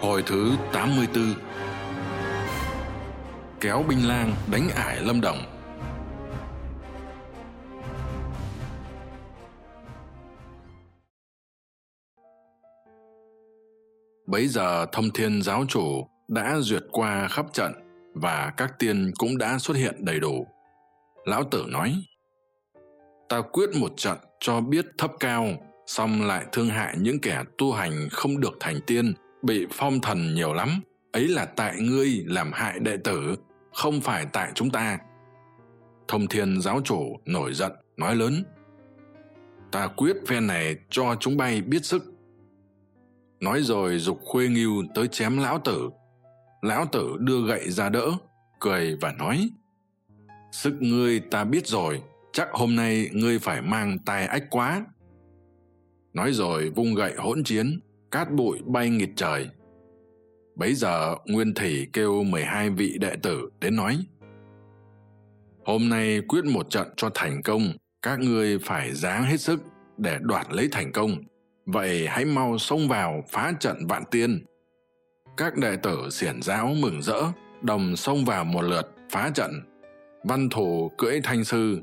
Hồi thứ 84 Kéo binh lang đánh ải Lâm Đồng. Bấy giờ thông thiên giáo chủ đã duyệt qua khắp trận và các tiên cũng đã xuất hiện đầy đủ. Lão tử nói, Ta quyết một trận cho biết thấp cao, xong lại thương hại những kẻ tu hành không được thành tiên, bị phong thần nhiều lắm. Ấy là tại ngươi làm hại đệ tử, không phải tại chúng ta. Thông thiên giáo chủ nổi giận, nói lớn. Ta quyết phen này cho chúng bay biết sức. Nói rồi dục khuê nghiêu tới chém lão tử. Lão tử đưa gậy ra đỡ, cười và nói. Sức ngươi ta biết rồi, chắc hôm nay ngươi phải mang tai ách quá. Nói rồi vung gậy hỗn chiến, cát bụi bay nghịt trời. Bấy giờ Nguyên Thủy kêu mười hai vị đệ tử đến nói. Hôm nay quyết một trận cho thành công, các ngươi phải ráng hết sức để đoạt lấy thành công. Vậy hãy mau xông vào phá trận vạn tiên. Các đệ tử xiển giáo mừng rỡ, đồng xông vào một lượt phá trận. Văn thủ cưỡi thanh sư,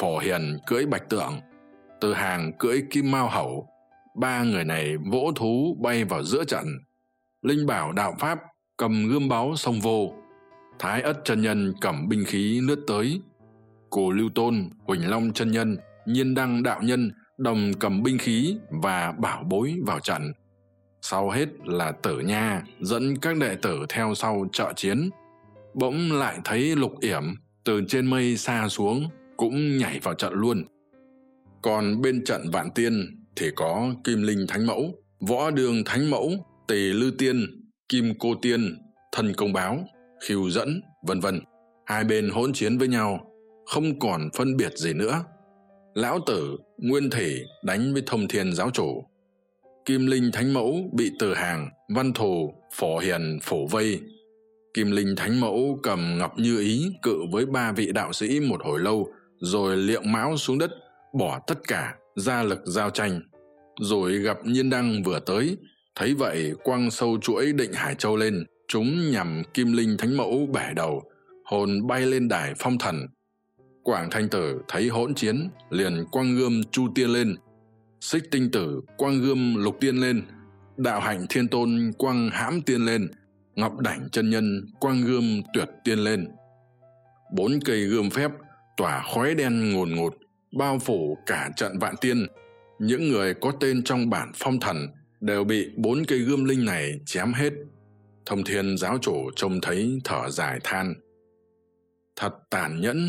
phổ hiền cưỡi bạch tượng, từ hàng cưỡi kim mao hậu. Ba người này vỗ thú bay vào giữa trận. Linh bảo đạo pháp cầm gươm báu xông vô. Thái ất chân nhân cầm binh khí lướt tới. Cổ lưu tôn, huỳnh long chân nhân, nhiên đăng đạo nhân đồng cầm binh khí và bảo bối vào trận. Sau hết là tử nha dẫn các đệ tử theo sau trợ chiến. Bỗng lại thấy lục yểm từ trên mây xa xuống cũng nhảy vào trận luôn. Còn bên trận vạn tiên thì có Kim Linh Thánh Mẫu, Võ Đường Thánh Mẫu, Tề Lư Tiên, Kim Cô Tiên, Thần Công Báo, Khiêu Dẫn, vân vân. Hai bên hỗn chiến với nhau, không còn phân biệt gì nữa. Lão Tử, Nguyên Thể đánh với Thông Thiên Giáo Chủ. Kim Linh Thánh Mẫu bị Từ Hàng, Văn Thù, Phổ Hiền phổ vây. Kim Linh Thánh Mẫu cầm Ngọc Như Ý cự với ba vị đạo sĩ một hồi lâu, rồi liệng máu xuống đất, bỏ tất cả, ra lực giao tranh. Rồi gặp Nhiên Đăng vừa tới, thấy vậy quăng sâu chuỗi định Hải Châu lên, chúng nhằm Kim Linh Thánh Mẫu bẻ đầu, hồn bay lên đài phong thần. Quảng Thanh Tử thấy hỗn chiến, liền quăng gươm Chu Tiên lên, xích tinh tử quăng gươm lục tiên lên đạo hạnh thiên tôn quăng hãm tiên lên ngọc đảnh chân nhân quăng gươm tuyệt tiên lên bốn cây gươm phép tỏa khói đen ngồn ngột bao phủ cả trận vạn tiên. Những người có tên trong bản phong thần đều bị bốn cây gươm linh này chém hết. Thông thiên giáo chủ trông thấy thở dài than. Thật tàn nhẫn,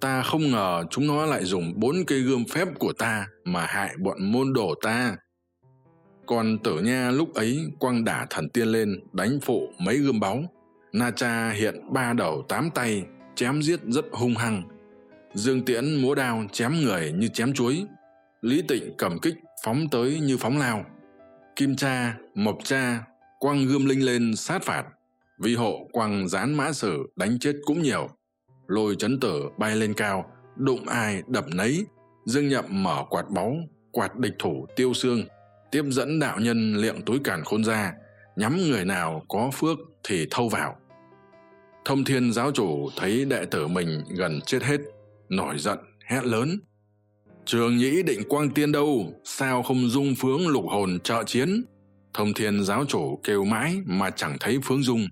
ta không ngờ chúng nó lại dùng bốn cây gươm phép của ta mà hại bọn môn đồ ta. Còn tử nha lúc ấy quăng đả thần tiên lên đánh phụ mấy gươm báu. Na cha hiện ba đầu tám tay, chém giết rất hung hăng dương tiễn múa đao chém người như chém chuối. Lý tịnh cầm kích phóng tới như phóng lao. Kim cha, mộc cha quăng gươm linh lên sát phạt. Vi hộ quăng dán mã sử đánh chết cũng nhiều. Lôi chấn tử bay lên cao, đụng ai đập nấy. Dương nhậm mở quạt báu, quạt địch thủ tiêu xương tiếp dẫn đạo nhân liệng túi càn khôn ra, nhắm người nào có phước thì thâu vào. Thông thiên giáo chủ thấy đệ tử mình gần chết hết nổi giận, hét lớn. Trường nhĩ định quang tiên đâu? Sao không dung phướng lục hồn trợ chiến? Thông thiên giáo chủ kêu mãi mà chẳng thấy phướng dung.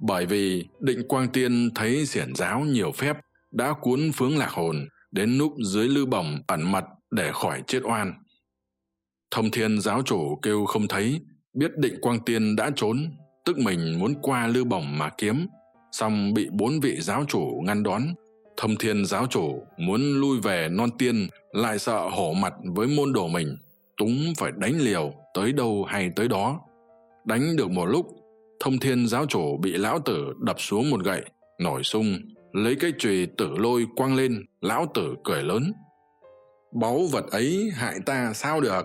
Bởi vì định quang tiên thấy xiển giáo nhiều phép, đã cuốn phướng lạc hồn đến núp dưới lư bổng ẩn mật để khỏi chết oan. Thông thiên giáo chủ kêu không thấy, biết định quang tiên đã trốn, tức mình muốn qua lư bổng mà kiếm. Song bị bốn vị giáo chủ ngăn đón Thâm thiên giáo chủ muốn lui về non tiên, lại sợ hổ mặt với môn đồ mình, túng phải đánh liều tới đâu hay tới đó. Đánh được một lúc thông thiên giáo chủ bị lão tử đập xuống một gậy, nổi sung, lấy cái chùy tử lôi quăng lên, lão tử cười lớn. Báu vật ấy hại ta sao được?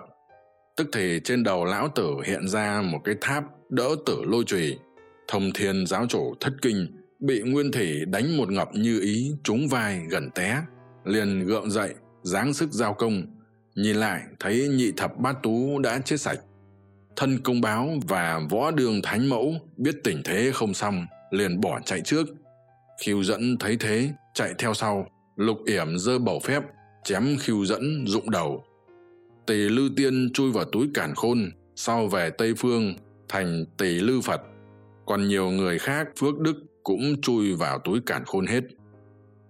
Tức thì trên đầu lão tử hiện ra một cái tháp đỡ tử lôi chùy. Thông thiên giáo chủ thất kinh bị nguyên thủy đánh một ngọc như ý, trúng vai gần té. Liền gượng dậy, giáng sức giao công. Nhìn lại, thấy nhị thập bát tú đã chết sạch. Thân công báo và võ đường thánh mẫu biết tình thế không xong, liền bỏ chạy trước. Khiêu dẫn thấy thế, chạy theo sau. Lục yểm giơ bầu phép, chém khiêu dẫn rụng đầu. Tỳ lư tiên chui vào túi cản khôn, sau về tây phương, thành tỳ lư phật. Còn nhiều người khác phước đức cũng chui vào túi cản khôn hết.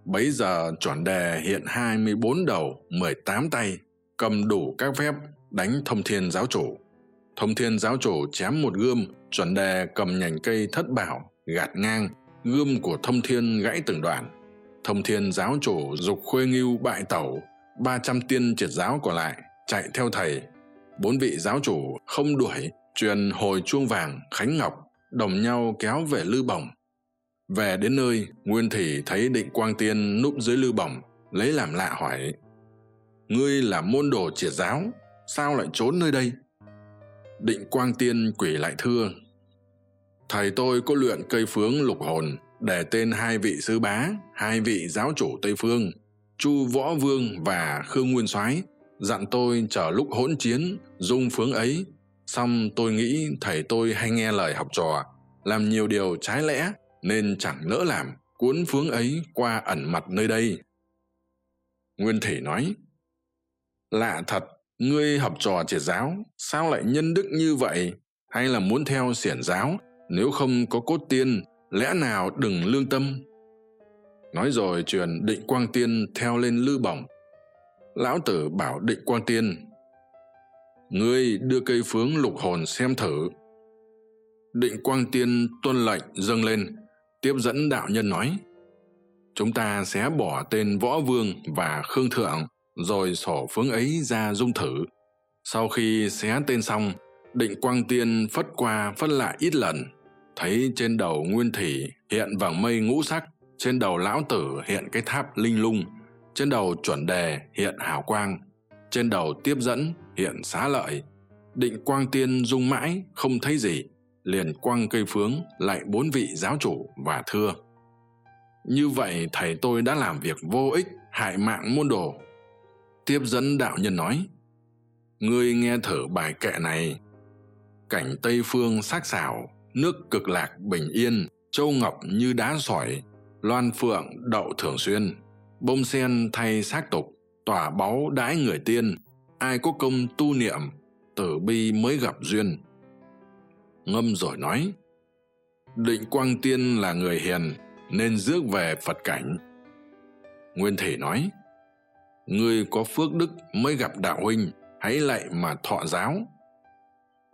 Bấy giờ chuẩn đề hiện hai mươi bốn đầu, mười tám tay, cầm đủ các phép đánh thông thiên giáo chủ. Thông thiên giáo chủ chém một gươm chuẩn đề cầm nhành cây thất bảo, gạt ngang, gươm của thông thiên gãy từng đoạn. Thông thiên giáo chủ dục khuê nghiêu bại tẩu, ba trăm tiên triệt giáo còn lại chạy theo thầy. Bốn vị giáo chủ không đuổi, truyền hồi chuông vàng, khánh ngọc, đồng nhau kéo về lư bổng về đến nơi, nguyên thủy thấy định quang tiên núp dưới lư bổng, lấy làm lạ hỏi, ngươi là môn đồ triệt giáo, sao lại trốn nơi đây? Định quang tiên quỷ lại thưa, thầy tôi có luyện cây phướng lục hồn, để tên hai vị sư bá, hai vị giáo chủ tây phương, chu võ vương và khương nguyên soái, dặn tôi chờ lúc hỗn chiến, dung phướng ấy. Xong tôi nghĩ thầy tôi hay nghe lời học trò, làm nhiều điều trái lẽ nên chẳng nỡ làm cuốn phướng ấy qua ẩn mặt nơi đây. Nguyên thủy nói, lạ thật, ngươi học trò triệt giáo, sao lại nhân đức như vậy? Hay là muốn theo xiển giáo, nếu không có cốt tiên, lẽ nào đừng lương tâm? Nói rồi truyền định quang tiên theo lên lư bổng. Lão tử bảo định quang tiên, ngươi đưa cây phướng lục hồn xem thử. Định quang tiên tuân lệnh dâng lên tiếp dẫn đạo nhân nói, chúng ta sẽ bỏ tên võ vương và khương thượng rồi sổ phướng ấy ra dung thử. Sau khi xé tên xong, định quang tiên phất qua phất lại ít lần. Thấy trên đầu nguyên thủy hiện vầng mây ngũ sắc, trên đầu lão tử hiện cái tháp linh lung, trên đầu chuẩn đề hiện hào quang, trên đầu tiếp dẫn hiện xá lợi. Định quang tiên dung mãi không thấy gì liền quăng cây phướng lại bốn vị giáo chủ và thưa. Như vậy thầy tôi đã làm việc vô ích, hại mạng môn đồ. Tiếp dẫn đạo nhân nói, ngươi nghe thử bài kệ này. Cảnh tây phương sắc sảo, nước cực lạc bình yên, châu ngọc như đá sỏi, loan phượng đậu thường xuyên, bông sen thay xác tục, tỏa báu đãi người tiên, ai có công tu niệm, tử bi mới gặp duyên ngâm rồi nói, định quang tiên là người hiền, nên rước về phật cảnh. Nguyên thể nói, ngươi có phước đức mới gặp đạo huynh, hãy lạy mà thọ giáo.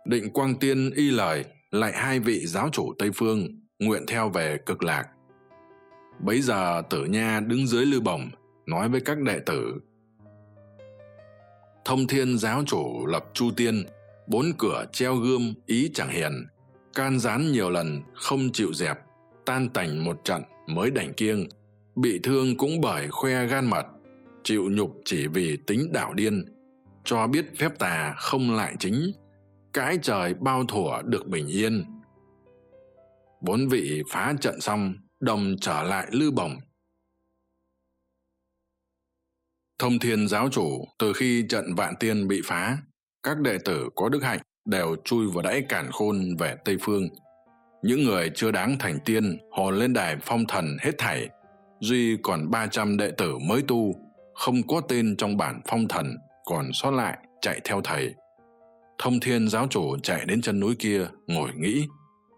Định quang tiên y lời, lại hai vị giáo chủ tây phương nguyện theo về cực lạc. Bấy giờ tử nha đứng dưới lư bổng, nói với các đệ tử, thông thiên giáo chủ lập chu tiên bốn cửa treo gươm ý chẳng hiền can gián nhiều lần, không chịu dẹp. Tan tành một trận mới đành kiêng. Bị thương cũng bởi khoe gan mật. Chịu nhục chỉ vì tính đảo điên. Cho biết phép tà không lại chính. Cãi trời bao thủa được bình yên. Bốn vị phá trận xong, đồng trở lại lư bổng. Thông thiên giáo chủ, từ khi trận vạn tiên bị phá các đệ tử có đức hạnh đều chui vào đáy cản khôn về tây phương. Những người chưa đáng thành tiên hồn lên đài phong thần hết thảy, duy còn ba trăm đệ tử mới tu, không có tên trong bản phong thần, còn sót lại chạy theo thầy. Thông thiên giáo chủ chạy đến chân núi kia, ngồi nghĩ,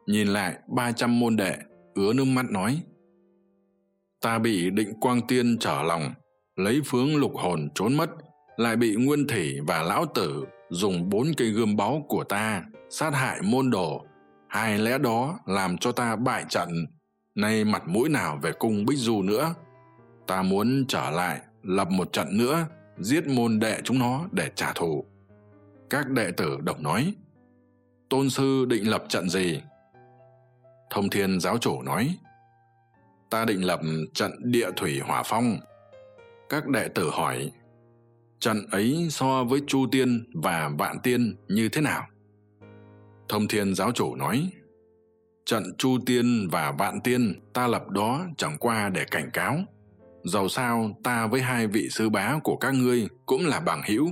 nhìn lại ba trăm môn đệ, ứa nước mắt nói, ta bị định quang tiên trở lòng, lấy phướng lục hồn trốn mất, lại bị nguyên thủy và lão tử dùng bốn cây gươm báu của ta sát hại môn đồ. Hai lẽ đó làm cho ta bại trận. Nay mặt mũi nào về cung bích du nữa? Ta muốn trở lại, lập một trận nữa, giết môn đệ chúng nó để trả thù. Các đệ tử đồng nói. Tôn sư định lập trận gì? Thông thiên giáo chủ nói. Ta định lập trận địa thủy hỏa phong. Các đệ tử hỏi trận ấy so với chu tiên và vạn tiên như thế nào? Thông thiên giáo chủ nói, trận chu tiên và vạn tiên ta lập đó chẳng qua để cảnh cáo. Dầu sao ta với hai vị sư bá của các ngươi cũng là bằng hữu.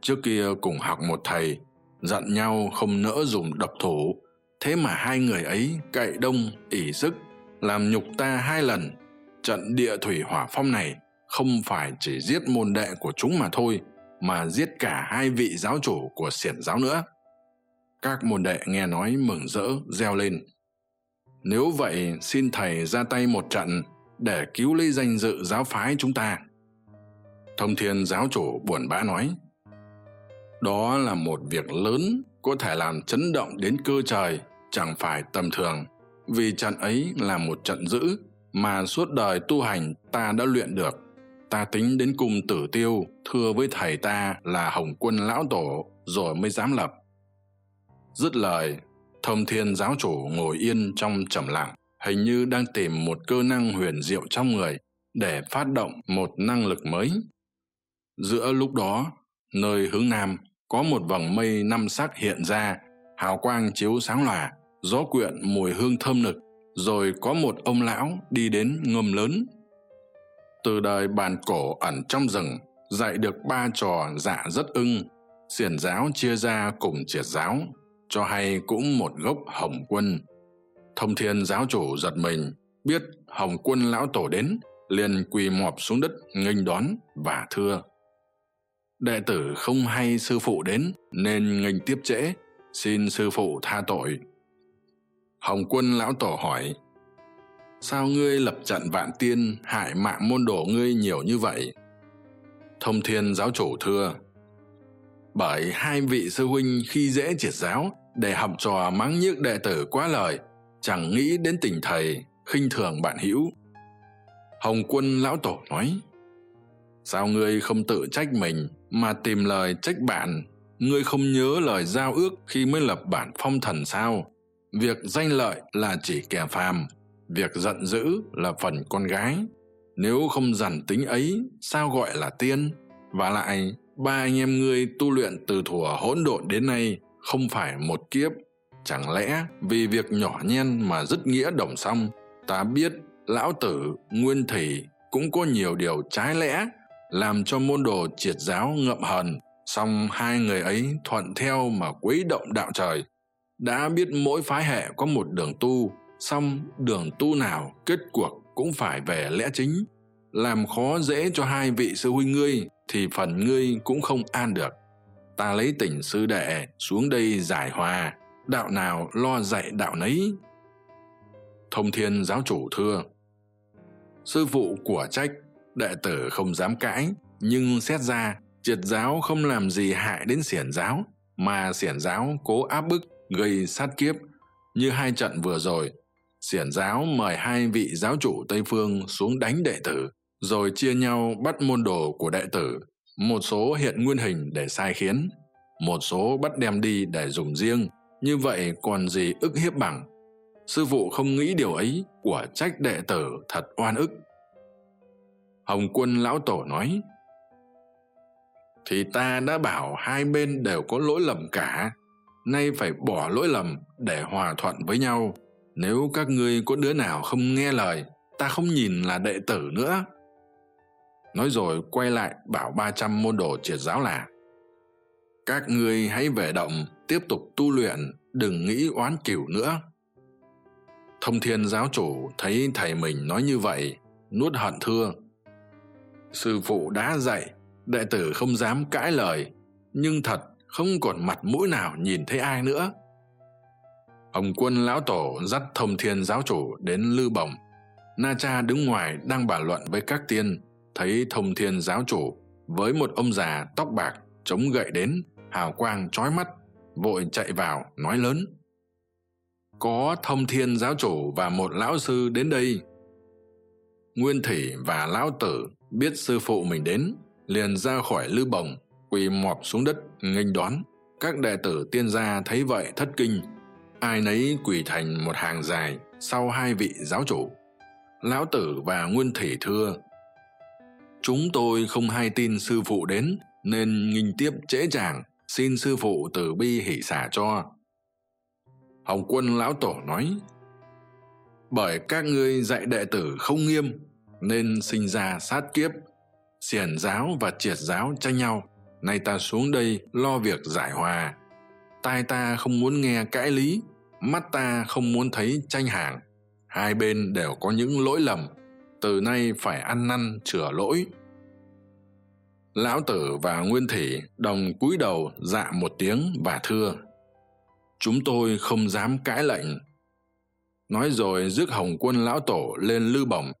Trước kia cùng học một thầy, giận nhau không nỡ dùng độc thủ. Thế mà hai người ấy cậy đông ỉ sức, làm nhục ta hai lần. Trận địa thủy hỏa phong này không phải chỉ giết môn đệ của chúng mà thôi, mà giết cả hai vị giáo chủ của xiển giáo nữa. Các môn đệ nghe nói mừng rỡ, reo lên. Nếu vậy, xin thầy ra tay một trận để cứu lấy danh dự giáo phái chúng ta. Thông thiên giáo chủ buồn bã nói, đó là một việc lớn, có thể làm chấn động đến cơ trời, chẳng phải tầm thường. Vì trận ấy là một trận dữ mà suốt đời tu hành ta đã luyện được ta tính đến cung tử tiêu, thưa với thầy ta là hồng quân lão tổ, rồi mới dám lập. Dứt lời, thông thiên giáo chủ ngồi yên trong trầm lặng, hình như đang tìm một cơ năng huyền diệu trong người để phát động một năng lực mới. Giữa lúc đó, nơi hướng nam có một vầng mây năm sắc hiện ra, hào quang chiếu sáng lòa, gió quyện mùi hương thơm nực, rồi có một ông lão đi đến ngâm lớn từ đời bàn cổ ẩn trong rừng, dạy được ba trò dạ rất ưng. Xiển giáo chia ra cùng triệt giáo, cho hay cũng một gốc hồng quân. Thông thiên giáo chủ giật mình, biết hồng quân lão tổ đến, liền quỳ mọp xuống đất nghênh đón và thưa. Đệ tử không hay sư phụ đến, nên nghênh tiếp trễ, xin sư phụ tha tội. Hồng quân lão tổ hỏi sao ngươi lập trận vạn tiên, hại mạng môn đồ ngươi nhiều như vậy? Thông thiên giáo chủ thưa, bởi hai vị sư huynh khi dễ triệt giáo, để học trò mắng nhiếc đệ tử quá lời, chẳng nghĩ đến tình thầy, khinh thường bạn hữu. Hồng quân lão tổ nói, sao ngươi không tự trách mình mà tìm lời trách bạn? Ngươi không nhớ lời giao ước khi mới lập bản phong thần sao? Việc danh lợi là chỉ kẻ phàm việc giận dữ là phần con gái. Nếu không dằn tính ấy, sao gọi là tiên? Và lại, ba anh em ngươi tu luyện từ thuở hỗn độn đến nay không phải một kiếp. Chẳng lẽ vì việc nhỏ nhen mà dứt nghĩa đồng xong ta biết lão tử, nguyên thủy cũng có nhiều điều trái lẽ, làm cho môn đồ triệt giáo ngậm hờn, song hai người ấy thuận theo mà quấy động đạo trời. Đã biết mỗi phái hệ có một đường tu song đường tu nào kết cuộc cũng phải về lẽ chính. Làm khó dễ cho hai vị sư huynh ngươi thì phần ngươi cũng không an được. Ta lấy tình sư đệ xuống đây giải hòa. Đạo nào lo dạy đạo nấy. Thông thiên giáo chủ thưa, sư phụ của trách, đệ tử không dám cãi, nhưng xét ra, triệt giáo không làm gì hại đến xiển giáo, mà xiển giáo cố áp bức, gây sát kiếp. Như hai trận vừa rồi xiển giáo mời hai vị giáo chủ tây phương xuống đánh đệ tử, rồi chia nhau bắt môn đồ của đệ tử, một số hiện nguyên hình để sai khiến, một số bắt đem đi để dùng riêng, như vậy còn gì ức hiếp bằng. Sư phụ không nghĩ điều ấy của trách đệ tử thật oan ức. Hồng quân lão tổ nói, thì ta đã bảo hai bên đều có lỗi lầm cả, nay phải bỏ lỗi lầm để hòa thuận với nhau nếu các ngươi có đứa nào không nghe lời, ta không nhìn là đệ tử nữa. Nói rồi quay lại bảo ba trăm môn đồ triệt giáo là, các ngươi hãy về động, tiếp tục tu luyện, đừng nghĩ oán cửu nữa. Thông thiên giáo chủ thấy thầy mình nói như vậy, nuốt hận thưa. Sư phụ đã dạy, đệ tử không dám cãi lời, nhưng thật không còn mặt mũi nào nhìn thấy ai nữa hồng quân lão tổ dắt thông thiên giáo chủ đến lư bổng. Na cha đứng ngoài đang bàn luận với các tiên, thấy thông thiên giáo chủ với một ông già tóc bạc chống gậy đến, hào quang trói mắt, vội chạy vào nói lớn. Có thông thiên giáo chủ và một lão sư đến đây. Nguyên thủy và lão tử biết sư phụ mình đến, liền ra khỏi lư bồng quỳ mọp xuống đất nghênh đón. Các đệ tử tiên gia thấy vậy thất kinh ai nấy quỳ thành một hàng dài sau hai vị giáo chủ, lão tử và nguyên thủy thưa. Chúng tôi không hay tin sư phụ đến, nên nghinh tiếp trễ chàng, xin sư phụ từ bi hỷ xả cho. Hồng quân lão tổ nói, bởi các ngươi dạy đệ tử không nghiêm, nên sinh ra sát kiếp, xiển giáo và triệt giáo tranh nhau, nay ta xuống đây lo việc giải hòa. Tai ta không muốn nghe cãi lý mắt ta không muốn thấy tranh hàng hai bên đều có những lỗi lầm. Từ nay phải ăn năn, chừa lỗi. Lão tử và nguyên thủy đồng cúi đầu dạ một tiếng và thưa. Chúng tôi không dám cãi lệnh. Nói rồi rước hồng quân lão tổ lên lư bổng,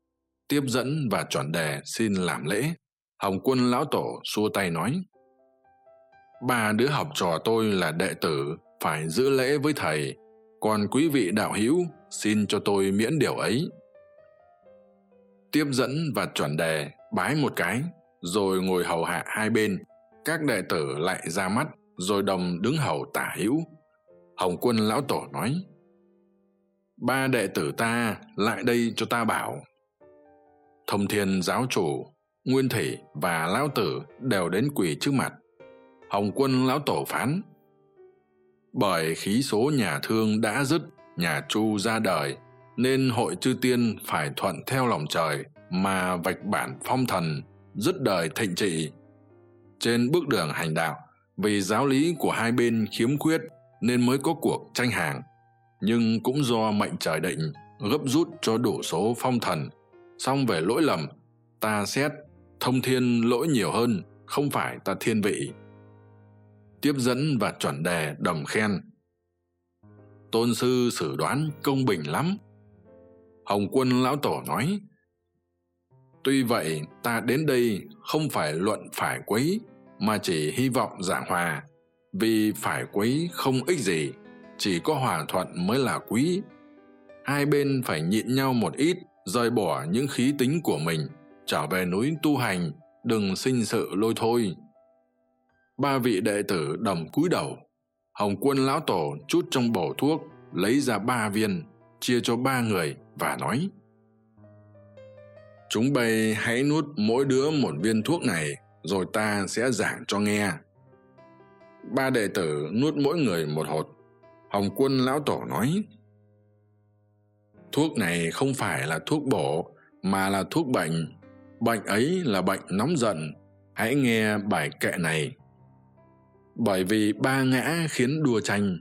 tiếp dẫn và chuẩn đề xin làm lễ. Hồng quân lão tổ xua tay nói, ba đứa học trò tôi là đệ tử, phải giữ lễ với thầy còn quý vị đạo hữu, xin cho tôi miễn điều ấy. Tiếp dẫn và chuẩn đề, bái một cái, rồi ngồi hầu hạ hai bên. Các đệ tử lại ra mắt, rồi đồng đứng hầu tả hữu. Hồng quân lão tổ nói, ba đệ tử ta lại đây cho ta bảo. Thông thiên giáo chủ, nguyên thủy và lão tử đều đến quỳ trước mặt. Hồng quân lão tổ phán bởi khí số nhà thương đã dứt, nhà chu ra đời, nên hội chư tiên phải thuận theo lòng trời mà vạch bản phong thần, dứt đời thịnh trị. Trên bước đường hành đạo, vì giáo lý của hai bên khiếm khuyết nên mới có cuộc tranh hàng. Nhưng cũng do mệnh trời định, gấp rút cho đủ số phong thần. Song về lỗi lầm, ta xét, thông thiên lỗi nhiều hơn, không phải ta thiên vị tiếp dẫn và chuẩn đề đầm khen. Tôn sư xử đoán công bình lắm. Hồng quân lão tổ nói, tuy vậy, ta đến đây không phải luận phải quấy, mà chỉ hy vọng giảng hòa. Vì phải quấy không ích gì, chỉ có hòa thuận mới là quý. Hai bên phải nhịn nhau một ít, rời bỏ những khí tính của mình, trở về núi tu hành, đừng sinh sự lôi thôi ba vị đệ tử đồng cúi đầu. Hồng quân lão tổ chút trong bổ thuốc, lấy ra ba viên, chia cho ba người và nói, chúng bây hãy nuốt mỗi đứa một viên thuốc này, rồi ta sẽ giảng cho nghe. Ba đệ tử nuốt mỗi người một hột. Hồng quân lão tổ nói, thuốc này không phải là thuốc bổ, mà là thuốc bệnh. Bệnh ấy là bệnh nóng giận. Hãy nghe bài kệ này bởi vì ba ngã khiến đua tranh,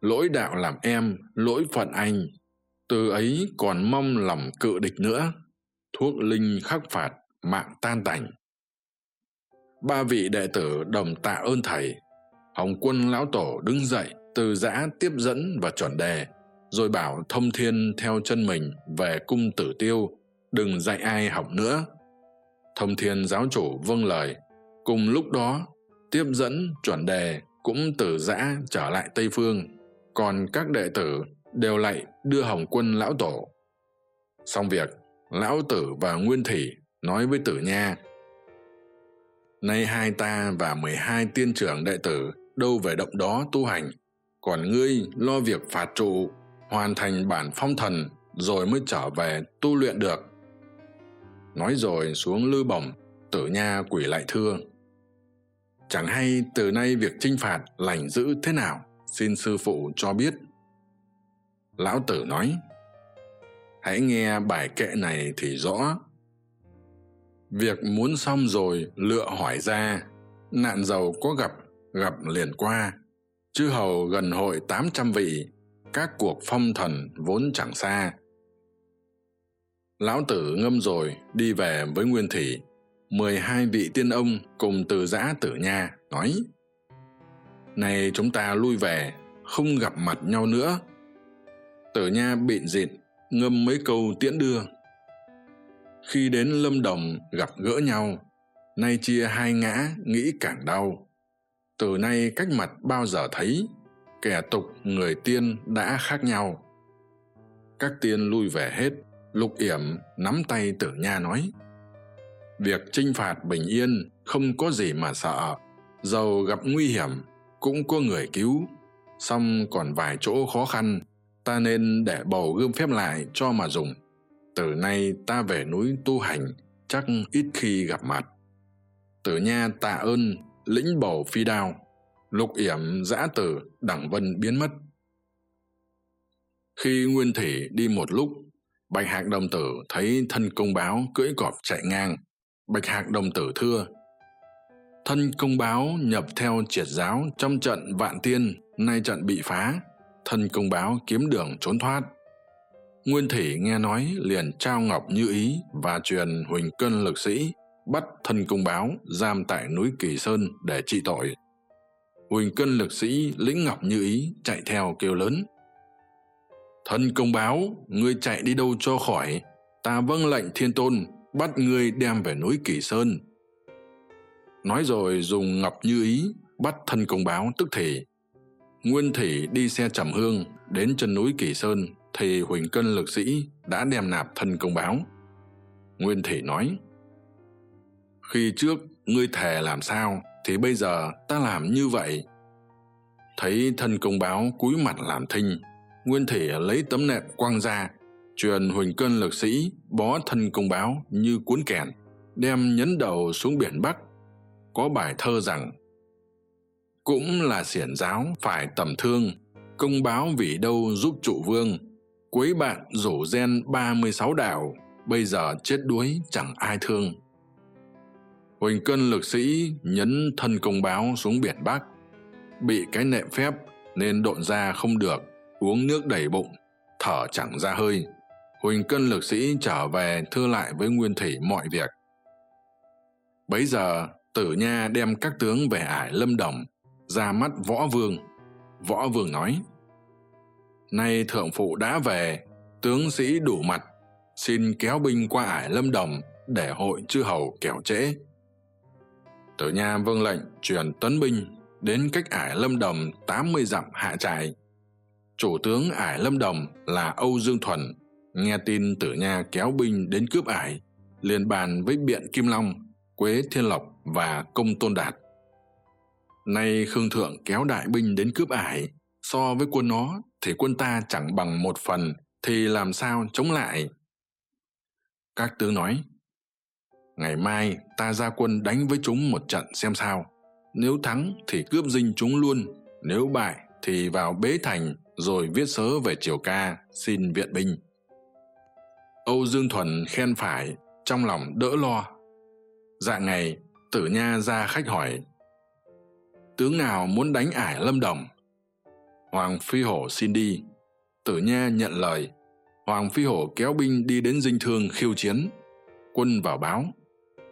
lỗi đạo làm em, lỗi phận anh. Từ ấy còn mong lòng cự địch nữa, thuốc linh khắc phạt, mạng tan tành. Ba vị đệ tử đồng tạ ơn thầy. Hồng quân lão tổ đứng dậy, từ giã tiếp dẫn và chuẩn đề, rồi bảo thông thiên theo chân mình về cung tử tiêu, đừng dạy ai học nữa. Thông thiên giáo chủ vâng lời. Cùng lúc đó tiếp dẫn chuẩn đề cũng từ giã trở lại tây phương. Còn các đệ tử đều lại đưa hồng quân lão tổ. Xong việc, lão tử và nguyên thủy nói với tử nha, nay hai ta và mười hai tiên trưởng đệ tử đâu về động đó tu hành, còn ngươi lo việc phạt trụ, hoàn thành bản phong thần rồi mới trở về tu luyện được. Nói rồi xuống lư bổng, tử nha quỷ lại thưa chẳng hay từ nay việc t r i n h phạt lành dữ thế nào? Xin sư phụ cho biết. Lão tử nói, hãy nghe bài kệ này thì rõ. Việc muốn xong rồi, lựa hỏi ra. Nạn giàu có gặp gặp liền qua. Chư hầu gần hội tám trăm vị, các cuộc phong thần vốn chẳng xa. Lão tử ngâm rồi đi về với nguyên thủy mười hai vị tiên ông cùng từ giã tử nha nói, này chúng ta lui về, không gặp mặt nhau nữa. Tử nha bịn dịn, ngâm mấy câu tiễn đưa. Khi đến lâm đồng, gặp gỡ nhau, nay chia hai ngã, nghĩ càng đau. Từ nay cách mặt bao giờ thấy, kẻ tục, người tiên đã khác nhau. Các tiên lui về hết, lục yểm nắm tay tử nha nói việc t r i n h phạt bình yên không có gì mà sợ. Dầu gặp nguy hiểm, cũng có người cứu. Song còn vài chỗ khó khăn, ta nên để bầu gươm phép lại cho mà dùng. Từ nay ta về núi tu hành, chắc ít khi gặp mặt. Tử nha tạ ơn, lĩnh bầu phi đao. Lục yểm giã tử, đẳng vân biến mất. Khi nguyên thủy đi một lúc, bạch hạc đồng tử thấy thân công báo cưỡi cọp chạy ngang bạch hạc đồng tử thưa, thân công báo nhập theo triệt giáo trong trận vạn tiên, nay trận bị phá, thân công báo kiếm đường trốn thoát. Nguyên thủy nghe nói liền trao ngọc như ý và truyền huỳnh cân lực sĩ bắt thân công báo giam tại núi kỳ sơn để trị tội. Huỳnh cân lực sĩ lĩnh ngọc như ý chạy theo kêu lớn, thân công báo, ngươi chạy đi đâu cho khỏi? Ta vâng lệnh thiên tôn bắt ngươi đem về núi kỳ sơn. Nói rồi dùng ngọc như ý bắt thân công báo tức thì. Nguyên thủy đi xe trầm hương đến chân núi kỳ sơn thì huỳnh cân lực sĩ đã đem nạp thân công báo. Nguyên thủy nói, khi trước ngươi thề làm sao thì bây giờ ta làm như vậy? Thấy thân công báo cúi mặt làm thinh, nguyên thủy lấy tấm nệm quăng ra truyền huỳnh cân lực sĩ, bó thân công báo như cuốn kèn, đem nhấn đầu xuống biển bắc. Có bài thơ rằng, cũng là xiển giáo phải tầm thương, công báo vì đâu giúp trụ vương. Quấy bạn rủ gen ba mươi sáu đảo, bây giờ chết đuối chẳng ai thương. Huỳnh cân lực sĩ nhấn thân công báo xuống biển bắc. Bị cái nệm phép nên độn ra không được, uống nước đầy bụng, thở chẳng ra hơi huỳnh cân lực sĩ trở về thưa lại với nguyên thủy mọi việc. Bấy giờ, tử nha đem các tướng về ải lâm đồng, ra mắt võ vương. Võ vương nói, nay thượng phụ đã về, tướng sĩ đủ mặt, xin kéo binh qua ải lâm đồng để hội chư hầu kẻo trễ. Tử nha vâng lệnh truyền tấn binh đến cách ải lâm đồng tám mươi dặm hạ trại. Chủ tướng ải lâm đồng là âu dương thuần nghe tin tử nha kéo binh đến cướp ải, liền bàn với biện kim long, quế thiên lộc và công tôn đạt. Nay khương thượng kéo đại binh đến cướp ải, so với quân nó thì quân ta chẳng bằng một phần thì làm sao chống lại? Các tướng nói, ngày mai ta ra quân đánh với chúng một trận xem sao. Nếu thắng thì cướp dinh chúng luôn, nếu bại thì vào bế thành rồi viết sớ về triều ca xin viện binh âu dương thuần khen phải, trong lòng đỡ lo. Dạ ngày, tử nha ra khách hỏi, tướng nào muốn đánh ải lâm đồng? Hoàng phi hổ xin đi. Tử nha nhận lời. Hoàng phi hổ kéo binh đi đến dinh thương khiêu chiến. Quân vào báo.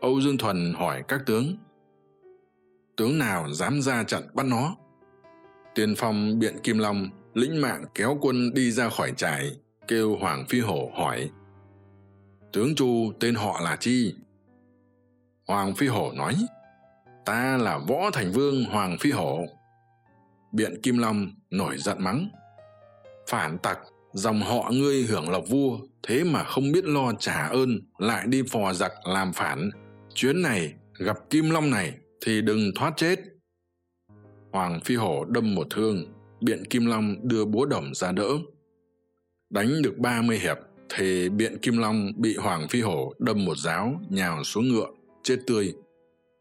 Âu dương thuần hỏi các tướng tướng nào dám ra trận bắt nó? Tiên phong biện kim long, lĩnh mạng kéo quân đi ra khỏi trại, kêu hoàng phi hổ hỏi tướng chu tên họ là chi. Hoàng phi hổ nói, ta là võ thành vương hoàng phi hổ. Biện kim long nổi giận mắng, phản tặc, dòng họ ngươi hưởng lộc vua, thế mà không biết lo trả ơn, lại đi phò giặc làm phản. Chuyến này gặp kim long này thì đừng thoát chết. Hoàng phi hổ đâm một thương, biện kim long đưa búa đồng ra đỡ, đánh được ba mươi hiệp thì biện kim long bị hoàng phi hổ đâm một giáo, nhào xuống ngựa, chết tươi.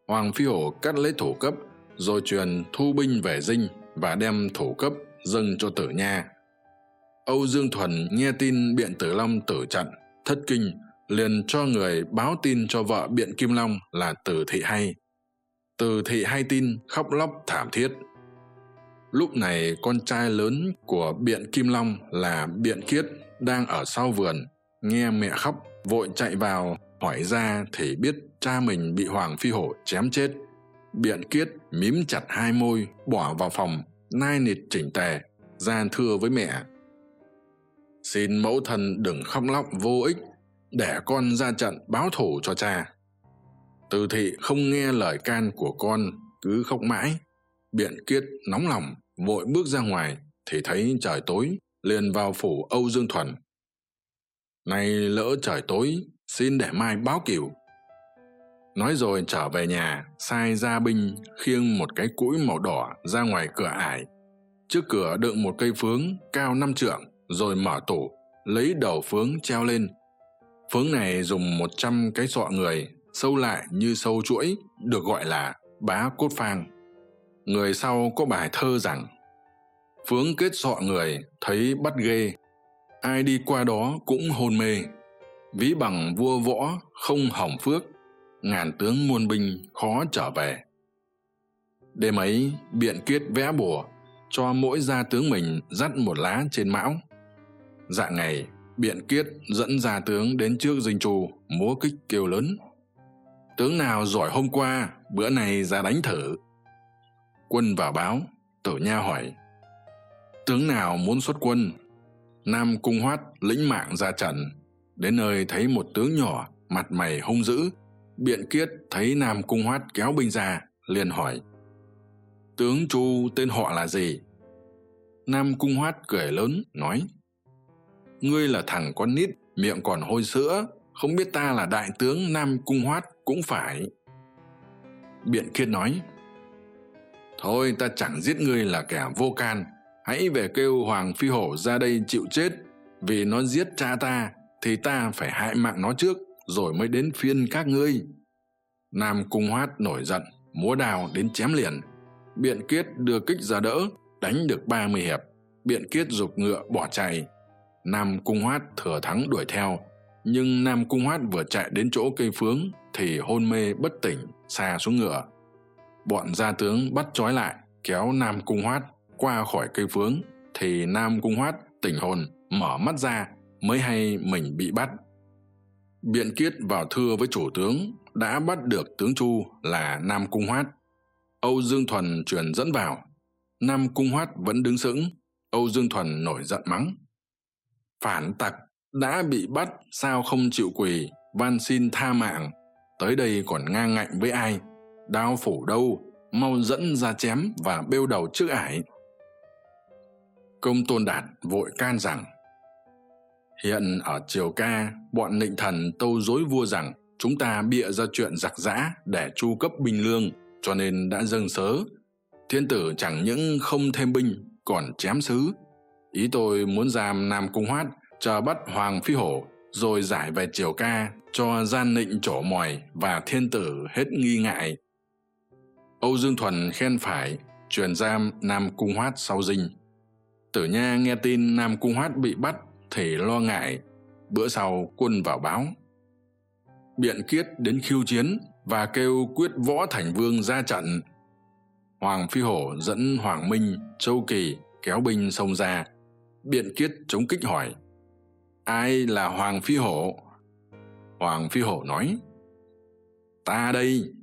Hoàng phi hổ cắt lấy thủ cấp, rồi truyền thu binh về dinh và đem thủ cấp dâng cho tử nha. Âu dương thuần nghe tin biện tử long tử trận, thất kinh, liền cho người báo tin cho vợ biện kim long là tử thị hay. Từ thị hay tin, khóc lóc thảm thiết. Lúc này con trai lớn của biện kim long là biện kiết đang ở sau vườn. Nghe mẹ khóc, vội chạy vào, hỏi ra thì biết cha mình bị hoàng phi hổ chém chết. Biện kiết mím chặt hai môi, bỏ vào phòng, nai nịt chỉnh tề gian thưa với mẹ. Xin mẫu thân đừng khóc lóc vô ích, để con ra trận báo thù cho cha. Từ thị không nghe lời can của con, cứ khóc mãi. Biện kiết nóng lòng, vội bước ra ngoài, thì thấy trời tối liền vào phủ âu dương thuần. Nay lỡ trời tối, xin để mai báo cửu. Nói rồi trở về nhà, sai gia binh khiêng một cái cũi màu đỏ ra ngoài cửa ải. Trước cửa đựng một cây phướng cao năm trượng, rồi mở tủ, lấy đầu phướng treo lên. Phướng này dùng một trăm cái sọ người, sâu lại như sâu chuỗi, được gọi là bá cốt phang. Người sau có bài thơ rằng phướng kết sọ người, thấy bắt ghê. Ai đi qua đó cũng hôn mê. Ví bằng vua võ, không hỏng phước, ngàn tướng muôn binh khó trở về. Đêm ấy, biện kiết vẽ bùa, cho mỗi gia tướng mình dắt một lá trên mão. Dạng ngày, biện kiết dẫn gia tướng đến trước dinh chu, múa kích kêu lớn. Tướng nào giỏi hôm qua, bữa này ra đánh thử. Quân vào báo, tử nha hỏi tướng nào muốn xuất quân, nam cung hoát lĩnh mạng ra trận, đến nơi thấy một tướng nhỏ mặt mày hung dữ, biện kiết thấy nam cung hoát kéo binh ra, liền hỏi, tướng chu tên họ là gì? Nam cung hoát cười lớn, nói, ngươi là thằng con nít, miệng còn hôi sữa, không biết ta là đại tướng nam cung hoát cũng phải. Biện kiết nói, thôi ta chẳng giết ngươi là kẻ vô can hãy về kêu hoàng phi hổ ra đây chịu chết. Vì nó giết cha ta, thì ta phải hại mạng nó trước, rồi mới đến phiên các ngươi. Nam cung hoát nổi giận, múa đào đến chém liền. Biện kiết đưa kích ra đỡ, đánh được ba mươi hiệp. Biện kiết g ngựa bỏ chạy. Nam cung hoát thừa thắng đuổi theo. Nhưng nam cung hoát vừa chạy đến chỗ cây phướng, thì hôn mê bất tỉnh, xa xuống ngựa. Bọn gia tướng bắt trói lại, kéo nam cung hoát qua khỏi cây phướng thì nam cung hoát tỉnh hồn, mở mắt ra, mới hay mình bị bắt. Biện kiết vào thưa với chủ tướng, đã bắt được tướng chu là nam cung hoát. Âu dương thuần truyền dẫn vào. Nam cung hoát vẫn đứng sững, âu dương thuần nổi giận mắng. Phản tặc đã bị bắt, sao không chịu quỳ, van xin tha mạng? Tới đây còn ngang ngạnh với ai? Đao phủ đâu? Mau dẫn ra chém và bêu đầu trước ải công tôn đạt vội can rằng, hiện ở triều ca, bọn nịnh thần tâu dối vua rằng chúng ta bịa ra chuyện giặc giã để chu cấp binh lương, cho nên đã dâng sớ. Thiên tử chẳng những không thêm binh, còn chém xứ. Ý tôi muốn giam nam cung hoát chờ bắt hoàng phi hổ, rồi giải về triều ca, cho gian nịnh trổ mòi và thiên tử hết nghi ngại. Âu dương thuần khen phải, truyền giam nam cung hoát sau dinh tử nha nghe tin nam cung hoát bị bắt thì lo ngại. Bữa sau, quân vào báo. Biện kiết đến khiêu chiến và kêu quyết võ thành vương ra trận. Hoàng phi hổ dẫn hoàng minh, châu kỳ kéo binh xông ra. Biện kiết chống kích hỏi, ai là hoàng phi hổ? Hoàng phi hổ nói, ta đây.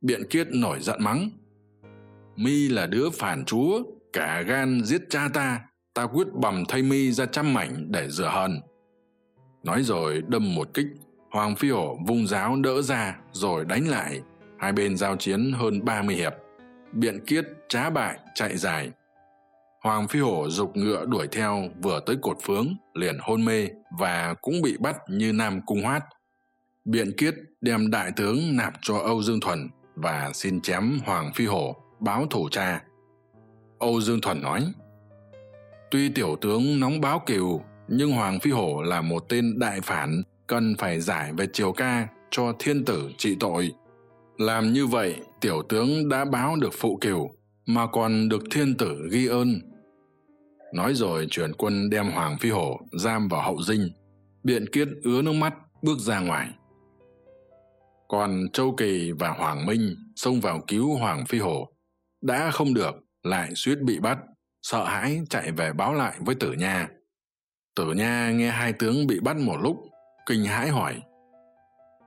Biện kiết nổi giận mắng, mi là đứa phản chúa cả gan giết cha ta ta quyết bầm thay mi ra trăm mảnh để rửa hờn nói rồi đâm một kích, hoàng phi hổ vung giáo đỡ ra rồi đánh lại. Hai bên giao chiến hơn ba mươi hiệp. Biện kiết trá bại, chạy dài. Hoàng phi hổ g ngựa đuổi theo, vừa tới cột phướng, liền hôn mê và cũng bị bắt như nam cung hoát. Biện kiết đem đại tướng nạp cho âu dương thuần và xin chém hoàng phi hổ, báo thủ cha âu dương thuần nói, tuy tiểu tướng nóng báo kiều nhưng hoàng phi hổ là một tên đại phản, cần phải giải về triều ca cho thiên tử trị tội. Làm như vậy, tiểu tướng đã báo được phụ kiều mà còn được thiên tử ghi ơn. Nói rồi truyền quân đem hoàng phi hổ giam vào hậu dinh, biện kiết ứa nước mắt bước ra ngoài. Còn châu kỳ và hoàng minh xông vào cứu hoàng phi hổ, đã không được lại suýt bị bắt, sợ hãi chạy về báo lại với tử nha. Tử nha nghe hai tướng bị bắt một lúc, kinh hãi hỏi,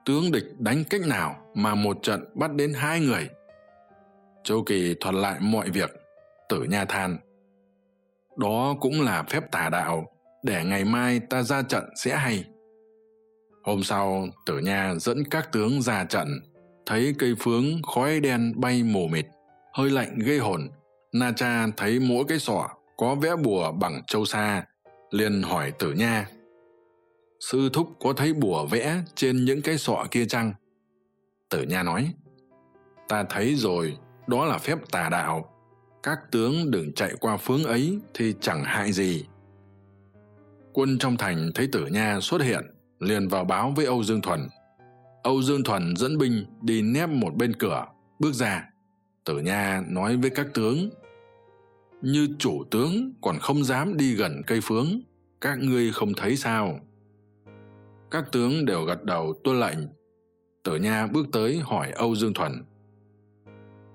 tướng địch đánh cách nào mà một trận bắt đến hai người? Châu kỳ thuật lại mọi việc, tử nha than, đó cũng là phép tà đạo, để ngày mai ta ra trận sẽ hay. Hôm sau, tử nha dẫn các tướng ra trận, thấy cây phướng khói đen bay mù mịt, hơi lạnh gây hồn na cha thấy mỗi cái sọ có vẽ bùa bằng châu sa, liền hỏi tử nha, sư thúc có thấy bùa vẽ trên những cái sọ kia chăng? Tử nha nói, ta thấy rồi, đó là phép tà đạo. Các tướng đừng chạy qua phướng ấy thì chẳng hại gì. Quân trong thành thấy tử nha xuất hiện, liền vào báo với âu dương thuần. Âu dương thuần dẫn binh đi nép một bên cửa, bước ra. Tử nha nói với các tướng như chủ tướng còn không dám đi gần cây phướng, các ngươi không thấy sao? Các tướng đều gật đầu tuân lệnh. Tử nha bước tới hỏi âu dương thuần.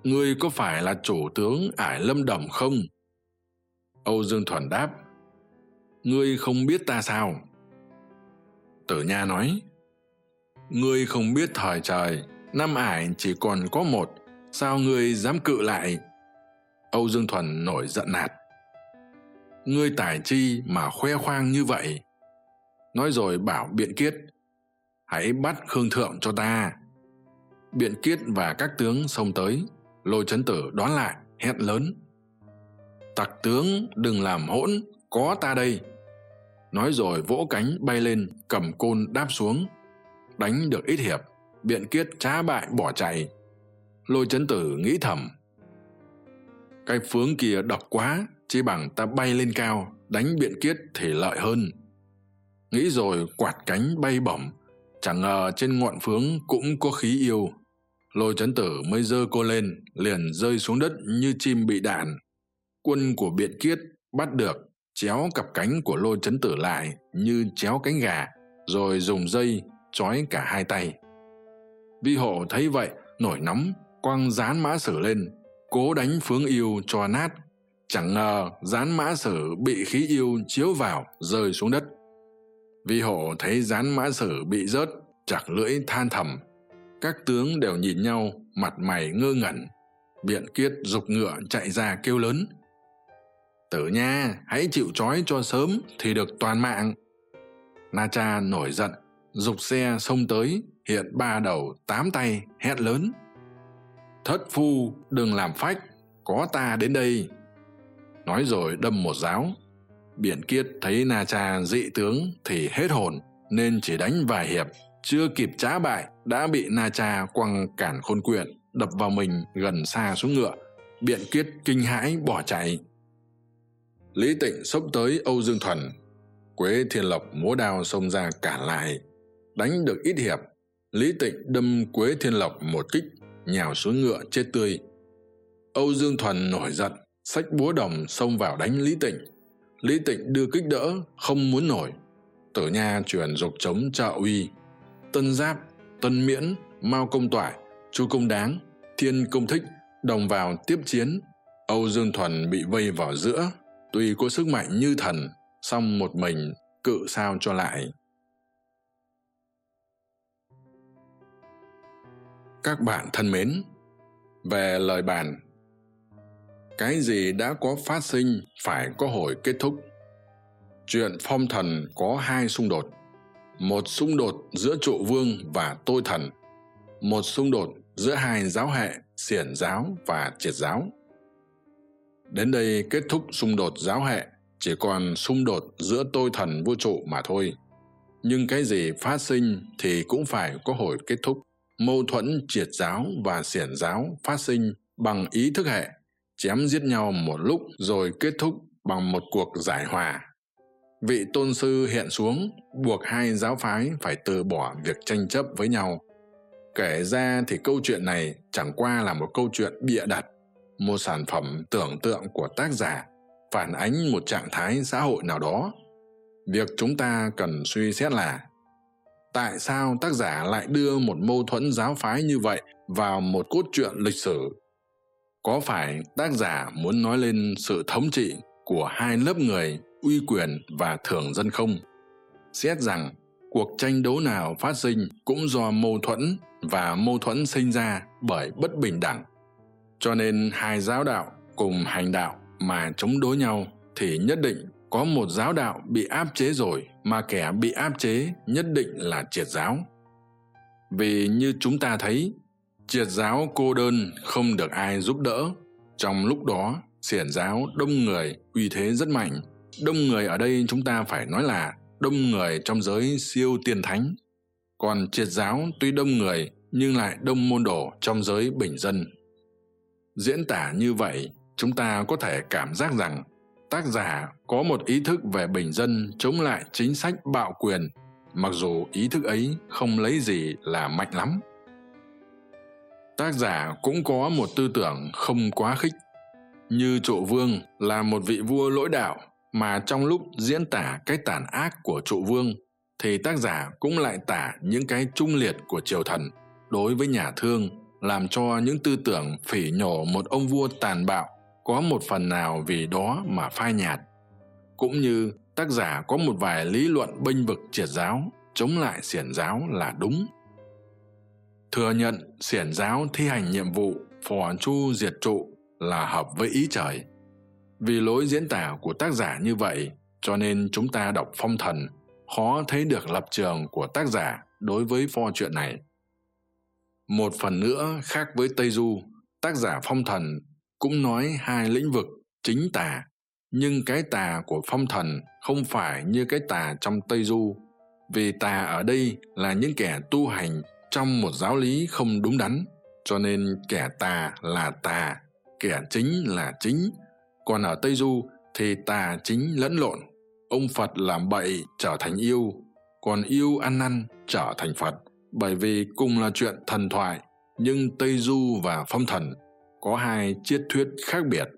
Ngươi có phải là chủ tướng ải lâm đồng không? Âu dương thuần đáp. Ngươi không biết ta sao? Tử nha nói. Ngươi không biết thời trời, năm ải chỉ còn có một, sao ngươi dám cự lại? Âu dương thuần nổi giận nạt. Ngươi tài chi mà khoe khoang như vậy? Nói rồi bảo biện kiết, hãy bắt khương thượng cho ta. Biện kiết và các tướng xông tới, lôi Trấn tử đón lại, hét lớn, tặc tướng đừng làm hỗn, có ta đây. Nói rồi vỗ cánh bay lên, cầm côn đáp xuống, đánh được ít hiệp, biện kiết trá bại bỏ chạy. Lôi Trấn tử nghĩ thầm cái phướng kia độc quá, chỉ bằng ta bay lên cao, đánh biện kiết thì lợi hơn. Nghĩ rồi quạt cánh bay bổng, chẳng ngờ trên ngọn phướng cũng có khí yêu. Lôi chấn tử mới giơ cô lên, liền rơi xuống đất như chim bị đạn. Quân của biện kiết bắt được, chéo cặp cánh của lôi chấn tử lại như chéo cánh gà, rồi dùng dây trói cả hai tay. Vi hộ thấy vậy, nổi nóng, quăng dán mã sử lên cố đánh phương yêu cho nát. Chẳng ngờ dán mã sử bị khí yêu chiếu vào, rơi xuống đất. Vi hộ thấy dán mã sử bị rớt chặt lưỡi than thầm. Các tướng đều nhìn nhau, mặt mày ngơ ngẩn. Biện kiết g ụ c ngựa chạy ra kêu lớn. Tử nha, hãy chịu trói cho sớm thì được toàn mạng. Na cha nổi giận g ụ c xe xông tới, hiện ba đầu tám tay hét lớn thất phu, đừng làm phách, có ta đến đây. Nói rồi đâm một giáo. Biển kiết thấy na cha dị tướng thì hết hồn, nên chỉ đánh vài hiệp. Chưa kịp trá bại, đã bị na cha quăng cản khôn quyện, đập vào mình gần xa xuống ngựa. Biện kiết kinh hãi bỏ chạy. Lý tịnh xốc tới âu dương thuần. Quế thiên lộc múa đao xông ra cản lại, đánh được ít hiệp. Lý tịnh đâm quế thiên lộc một kích nhào xuống ngựa chết tươi. Âu dương thuần nổi giận, xách búa đồng xông vào đánh lý tịnh. Lý tịnh đưa kích đỡ, không muốn nổi. Tử nha truyền dục chống trợ uy. Tân giáp, tân miễn, mao công toại, chu công đáng, thiên công thích đồng vào tiếp chiến. Âu dương thuần bị vây vào giữa, tuy có sức mạnh như thần, song một mình cự sao cho lại. Các bạn thân mến. Về lời bàn, cái gì đã có phát sinh phải có hồi kết thúc. Chuyện phong thần có hai xung đột, một xung đột giữa trụ vương và tôi thần, một xung đột giữa hai giáo hệ xiển giáo và triệt giáo. Đến đây kết thúc xung đột giáo hệ, chỉ còn xung đột giữa tôi thần vua trụ mà thôi. Nhưng cái gì phát sinh thì cũng phải có hồi kết thúc mâu thuẫn triệt giáo và xiển giáo phát sinh bằng ý thức hệ, chém giết nhau một lúc rồi kết thúc bằng một cuộc giải hòa. Vị tôn sư hiện xuống buộc hai giáo phái phải từ bỏ việc tranh chấp với nhau. Kể ra thì câu chuyện này chẳng qua là một câu chuyện bịa đặt, một sản phẩm tưởng tượng của tác giả phản ánh một trạng thái xã hội nào đó. Việc chúng ta cần suy xét là tại sao tác giả lại đưa một mâu thuẫn giáo phái như vậy vào một cốt truyện lịch sử? Có phải tác giả muốn nói lên sự thống trị của hai lớp người uy quyền và thường dân không? Xét rằng, cuộc tranh đấu nào phát sinh cũng do mâu thuẫn và mâu thuẫn sinh ra bởi bất bình đẳng. Cho nên hai giáo đạo cùng hành đạo mà chống đối nhau thì nhất định có một giáo đạo bị áp chế rồi mà kẻ bị áp chế nhất định là triệt giáo. Vì như chúng ta thấy, triệt giáo cô đơn không được ai giúp đỡ. Trong lúc đó, xiển giáo đông người uy thế rất mạnh. Đông người ở đây chúng ta phải nói là đông người trong giới siêu tiên thánh. Còn triệt giáo tuy đông người, nhưng lại đông môn đồ trong giới bình dân. Diễn tả như vậy, chúng ta có thể cảm giác rằng tác giả có một ý thức về bình dân chống lại chính sách bạo quyền, mặc dù ý thức ấy không lấy gì là mạnh lắm. Tác giả cũng có một tư tưởng không quá khích, như trụ vương là một vị vua lỗi đạo mà trong lúc diễn tả cái tàn ác của trụ vương thì tác giả cũng lại tả những cái trung liệt của triều thần đối với nhà thương, làm cho những tư tưởng phỉ nhổ một ông vua tàn bạo có một phần nào vì đó mà phai nhạt, cũng như tác giả có một vài lý luận bênh vực triệt giáo chống lại xiển giáo là đúng. Thừa nhận xiển giáo thi hành nhiệm vụ phò chu diệt trụ là hợp với ý trời. Vì lối diễn tả của tác giả như vậy, cho nên chúng ta đọc phong thần, khó thấy được lập trường của tác giả đối với pho chuyện này. Một phần nữa khác với tây du, tác giả phong thần cũng nói hai lĩnh vực chính tà. Nhưng cái tà của phong thần không phải như cái tà trong tây du. Vì tà ở đây là những kẻ tu hành trong một giáo lý không đúng đắn. Cho nên kẻ tà là tà, kẻ chính là chính. Còn ở tây du thì tà chính lẫn lộn. Ông phật làm bậy trở thành yêu, còn yêu ăn năn trở thành phật. Bởi vì cùng là chuyện thần thoại, nhưng tây du và phong thần có hai triết thuyết khác biệt.